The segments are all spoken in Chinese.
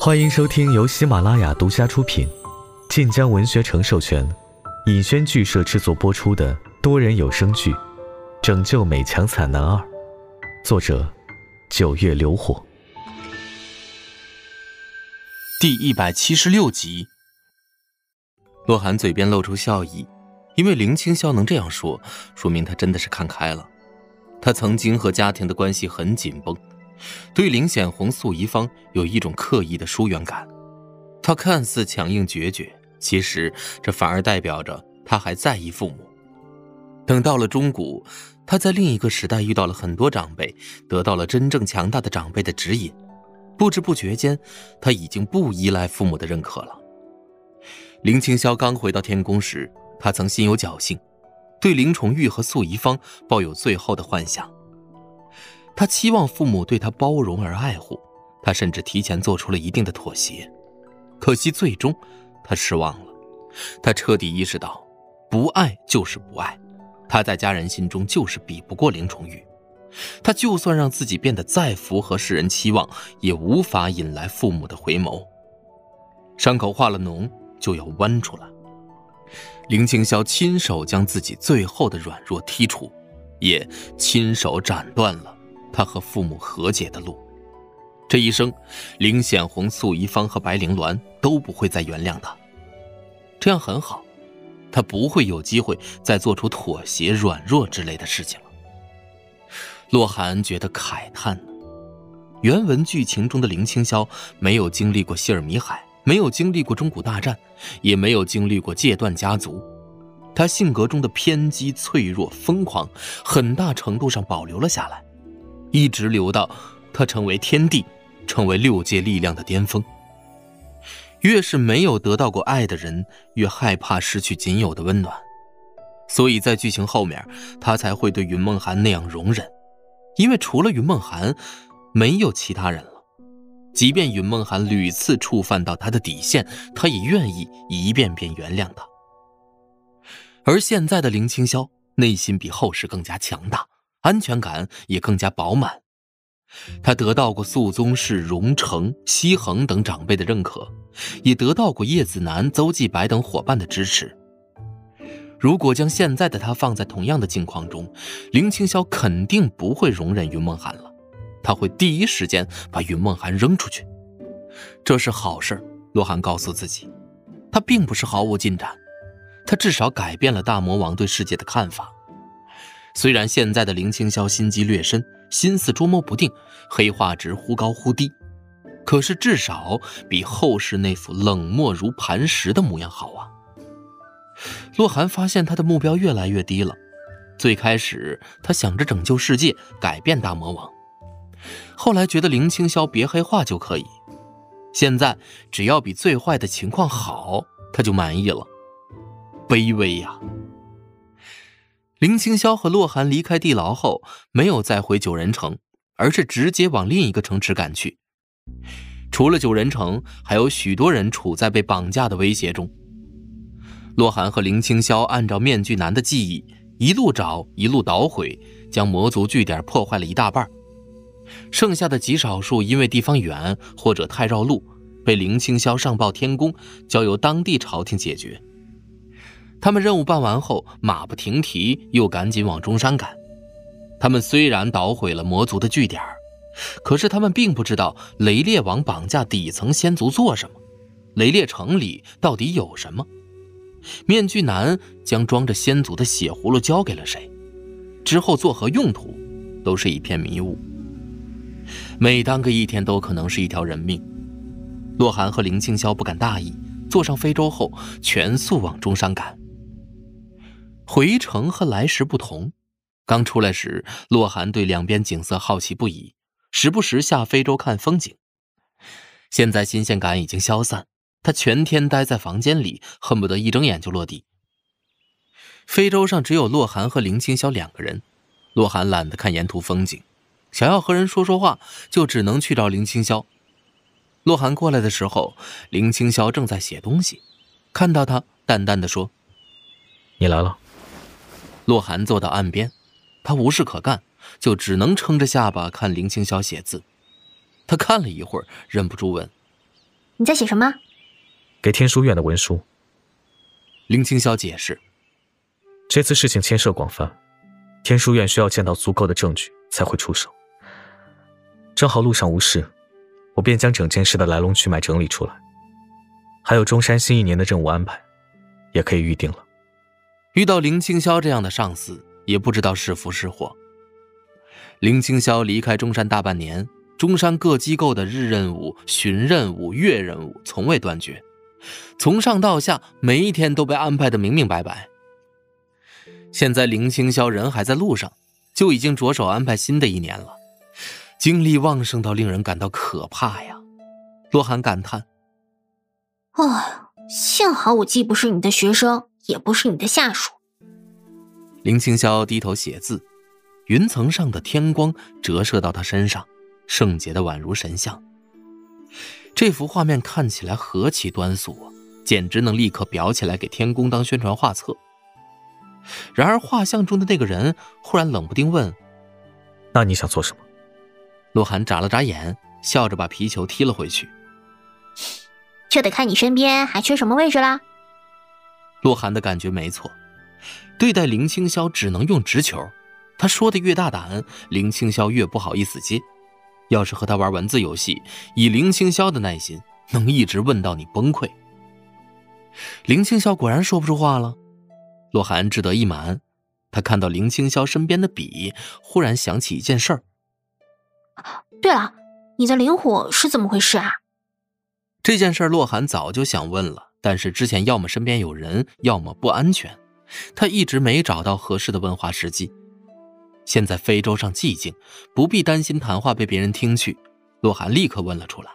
欢迎收听由喜马拉雅独家出品、晋江文学城授权、尹轩剧社制作播出的多人有声剧《拯救美强惨男二》，作者：九月流火，第一百七十六集。洛寒嘴边露出笑意，因为林青霄能这样说，说明他真的是看开了。他曾经和家庭的关系很紧绷。对林显红、素宜芳有一种刻意的疏远感，他看似强硬决绝，其实这反而代表着他还在意父母。等到了中古，他在另一个时代遇到了很多长辈，得到了真正强大的长辈的指引，不知不觉间，他已经不依赖父母的认可了。林青霄刚回到天宫时，他曾心有侥幸，对林崇玉和素宜芳抱有最后的幻想。他期望父母对他包容而爱护，他甚至提前做出了一定的妥协，可惜最终他失望了。他彻底意识到，不爱就是不爱，他在家人心中就是比不过林崇玉。他就算让自己变得再符合世人期望，也无法引来父母的回眸。伤口化了脓，就要剜出来。林青霄亲手将自己最后的软弱剔除，也亲手斩断了。他和父母和解的路，这一生，林显红、素宜芳和白灵鸾都不会再原谅他。这样很好，他不会有机会再做出妥协、软弱之类的事情了。洛寒觉得慨叹呢原文剧情中的林青霄没有经历过希尔米海，没有经历过中古大战，也没有经历过戒断家族，他性格中的偏激、脆弱、疯狂，很大程度上保留了下来。一直留到他成为天帝，成为六界力量的巅峰。越是没有得到过爱的人，越害怕失去仅有的温暖，所以在剧情后面，他才会对云梦涵那样容忍，因为除了云梦涵，没有其他人了。即便云梦涵屡次触犯到他的底线，他也愿意一遍遍原谅他。而现在的林青霄，内心比后世更加强大。安全感也更加饱满，他得到过肃宗氏、荣成、西恒等长辈的认可，也得到过叶子南、邹继白等伙伴的支持。如果将现在的他放在同样的境况中，林青霄肯定不会容忍云梦涵了，他会第一时间把云梦涵扔出去。这是好事，洛寒告诉自己，他并不是毫无进展，他至少改变了大魔王对世界的看法。虽然现在的林青霄心机略深，心思捉摸不定，黑化值忽高忽低，可是至少比后世那副冷漠如磐石的模样好啊。洛寒发现他的目标越来越低了。最开始他想着拯救世界，改变大魔王，后来觉得林青霄别黑化就可以，现在只要比最坏的情况好，他就满意了。卑微呀！林青霄和洛寒离开地牢后，没有再回九人城，而是直接往另一个城池赶去。除了九人城，还有许多人处在被绑架的威胁中。洛寒和林青霄按照面具男的记忆，一路找，一路捣毁，将魔族据点破坏了一大半。剩下的极少数因为地方远或者太绕路，被林青霄上报天宫，交由当地朝廷解决。他们任务办完后，马不停蹄，又赶紧往中山赶。他们虽然捣毁了魔族的据点，可是他们并不知道雷烈王绑架底层仙族做什么，雷烈城里到底有什么。面具男将装着仙族的血葫芦交给了谁，之后作何用途，都是一片迷雾。每当个一天都可能是一条人命。洛寒和林青霄不敢大意，坐上非洲后，全速往中山赶。回城和来时不同，刚出来时，洛寒对两边景色好奇不已，时不时下非洲看风景。现在新鲜感已经消散，他全天待在房间里，恨不得一睁眼就落地。非洲上只有洛寒和林青霄两个人，洛寒懒得看沿途风景，想要和人说说话，就只能去找林青霄。洛寒过来的时候，林青霄正在写东西，看到他，淡淡的说：“你来了。”洛寒坐到岸边，他无事可干，就只能撑着下巴看林青霄写字。他看了一会儿，忍不住问：“你在写什么？给天书院的文书。林青霄解释，这次事情牵涉广泛，天书院需要见到足够的证据才会出手。正好路上无事，我便将整件事的来龙去脉整理出来，还有中山新一年的任务安排，也可以预定了。遇到林青霄这样的上司，也不知道是福是祸。林青霄离开中山大半年，中山各机构的日任务、巡任务、月任务从未断绝，从上到下每一天都被安排的明明白白。现在林青霄人还在路上，就已经着手安排新的一年了。精力旺盛到令人感到可怕呀！洛寒感叹：“哦，幸好我既不是你的学生，也不是你的下属。”林青霄低头写字，云层上的天光折射到他身上，圣洁的宛如神像。这幅画面看起来何其端肃啊，简直能立刻裱起来给天宫当宣传画册。然而画像中的那个人忽然冷不丁问：“那你想做什么？”洛寒眨了眨眼，笑着把皮球踢了回去。这得看你身边还缺什么位置啦。洛寒的感觉没错，对待林青霄只能用直球。他说的越大胆，林青霄越不好意思接。要是和他玩文字游戏，以林青霄的耐心，能一直问到你崩溃。林青霄果然说不出话了。洛寒志得意满，他看到林青霄身边的笔，忽然想起一件事儿。对了，你的灵火是怎么回事啊？这件事洛寒早就想问了，但是之前要么身边有人，要么不安全，他一直没找到合适的问话时机。现在非洲上寂静，不必担心谈话被别人听去，洛寒立刻问了出来。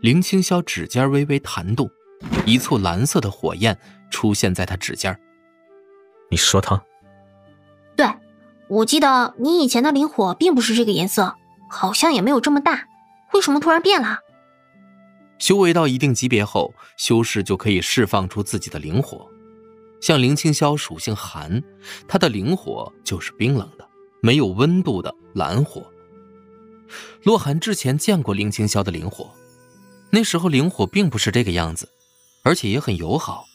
林青霄指尖微微弹动，一簇蓝色的火焰出现在他指尖。你说他？对。我记得你以前的灵火并不是这个颜色，好像也没有这么大，为什么突然变了？修为到一定级别后，修士就可以释放出自己的灵火。像林青霄属性寒，他的灵火就是冰冷的、没有温度的蓝火。洛寒之前见过林青霄的灵火，那时候灵火并不是这个样子，而且也很友好，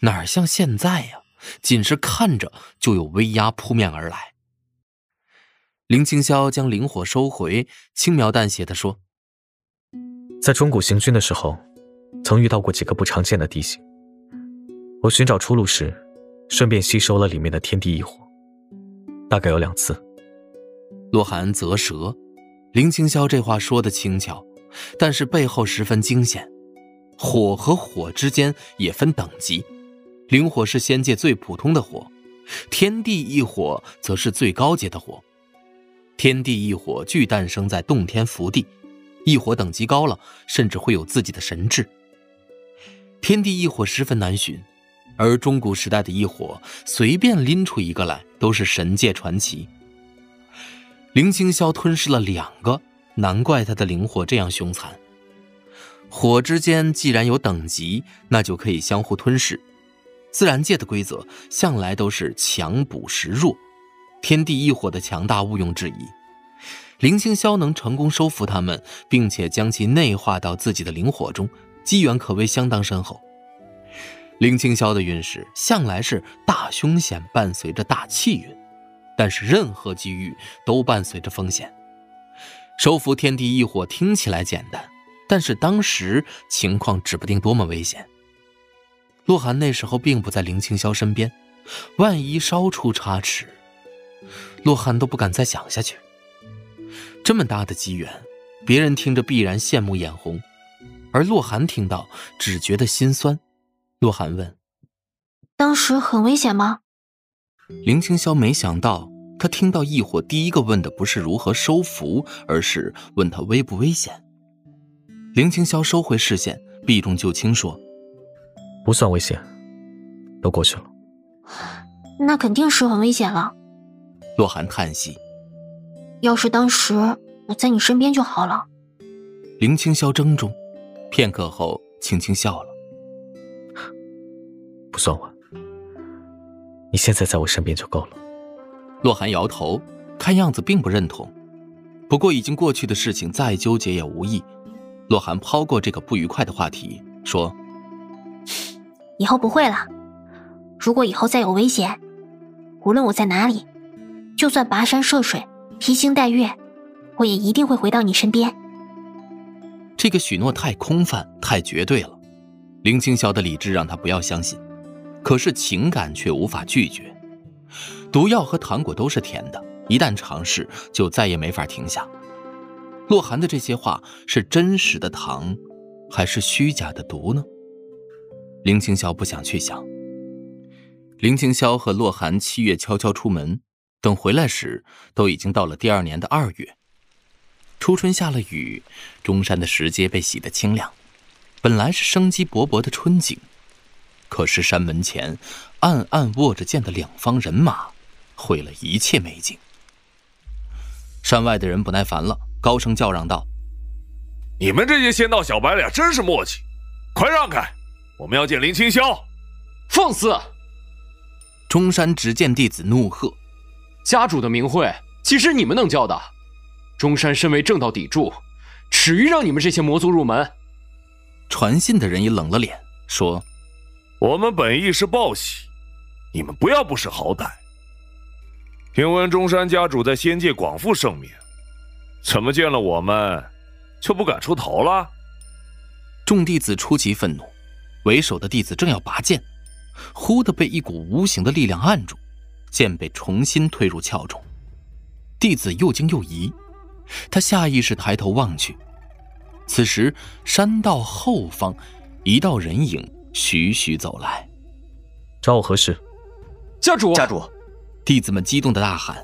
哪像现在呀？仅是看着就有威压扑面而来。林青霄将灵火收回，轻描淡写的说：“在中古行军的时候，曾遇到过几个不常见的地形。我寻找出路时，顺便吸收了里面的天地异火，大概有两次。”洛寒啧舌，林青霄这话说的轻巧，但是背后十分惊险。火和火之间也分等级，灵火是仙界最普通的火，天地异火则是最高阶的火。天地异火俱诞生在洞天福地，异火等级高了，甚至会有自己的神智。天地异火十分难寻，而中古时代的异火，随便拎出一个来都是神界传奇。林青霄吞噬了两个，难怪他的灵火这样凶残。火之间既然有等级，那就可以相互吞噬。自然界的规则向来都是强补实弱。天地异火的强大毋庸置疑，林青霄能成功收服他们，并且将其内化到自己的灵火中，机缘可谓相当深厚。林青霄的运势向来是大凶险伴随着大气运，但是任何机遇都伴随着风险。收服天地异火听起来简单，但是当时情况指不定多么危险。洛寒那时候并不在林青霄身边，万一稍出差池。洛寒都不敢再想下去。这么大的机缘，别人听着必然羡慕眼红，而洛寒听到只觉得心酸。洛寒问：“当时很危险吗？”林青霄没想到，他听到异火第一个问的不是如何收服，而是问他危不危险。林青霄收回视线，避重就轻说：“不算危险，都过去了。”那肯定是很危险了。洛寒叹息：“要是当时我在你身边就好了。”林青霄怔住，片刻后轻轻笑了：“不算晚，你现在在我身边就够了。”洛寒摇头，看样子并不认同。不过已经过去的事情再纠结也无益，洛寒抛过这个不愉快的话题，说：“以后不会了。如果以后再有危险，无论我在哪里，就算跋山涉水、披星戴月，我也一定会回到你身边。”这个许诺太空泛、太绝对了。林青霄的理智让他不要相信，可是情感却无法拒绝。毒药和糖果都是甜的，一旦尝试，就再也没法停下。洛寒的这些话是真实的糖，还是虚假的毒呢？林青霄不想去想。林青霄和洛寒七月悄悄出门，等回来时，都已经到了第二年的二月。初春下了雨，中山的石阶被洗得清亮。本来是生机勃勃的春景，可是山门前暗暗握着剑的两方人马，毁了一切美景。山外的人不耐烦了，高声叫嚷道：“你们这些仙道小白脸真是磨叽，快让开！我们要见林清霄。”放肆！中山执剑弟子怒喝：“家主的名讳岂是你们能叫的？中山身为正道砥柱，耻于让你们这些魔族入门。”传信的人也冷了脸，说：“我们本意是报喜，你们不要不识好歹。听闻中山家主在仙界广负盛名，怎么见了我们就不敢出头了？”众弟子出奇愤怒，为首的弟子正要拔剑，忽的被一股无形的力量按住，剑被重新推入鞘中。弟子又惊又疑，他下意识抬头望去。此时，山道后方，一道人影徐徐走来。找我何事？家主，家主！弟子们激动的大喊。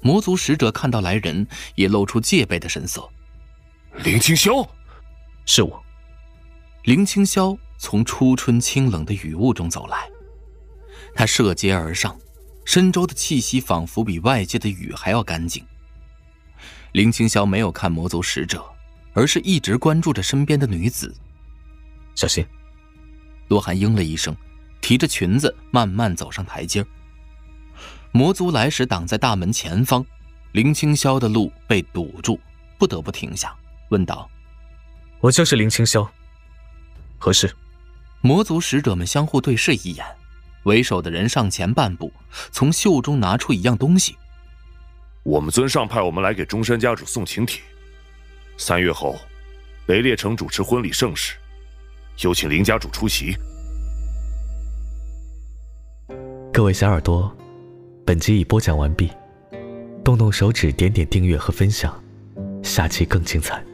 魔族使者看到来人，也露出戒备的神色。林清霄，是我。林清霄从初春清冷的雨雾中走来，他涉阶而上，身周的气息仿佛比外界的雨还要干净。林清霄没有看魔族使者。而是一直关注着身边的女子，小心。洛寒应了一声，提着裙子慢慢走上台阶。魔族来时挡在大门前方，林清霄的路被堵住，不得不停下，问道：“我就是林清霄，何事？”魔族使者们相互对视一眼，为首的人上前半步，从袖中拿出一样东西。我们尊上派我们来给中山家主送请帖。三月后，雷烈城主持婚礼盛事，有请林家主出席。各位小耳朵，本集已播讲完毕，动动手指点点订阅和分享，下期更精彩。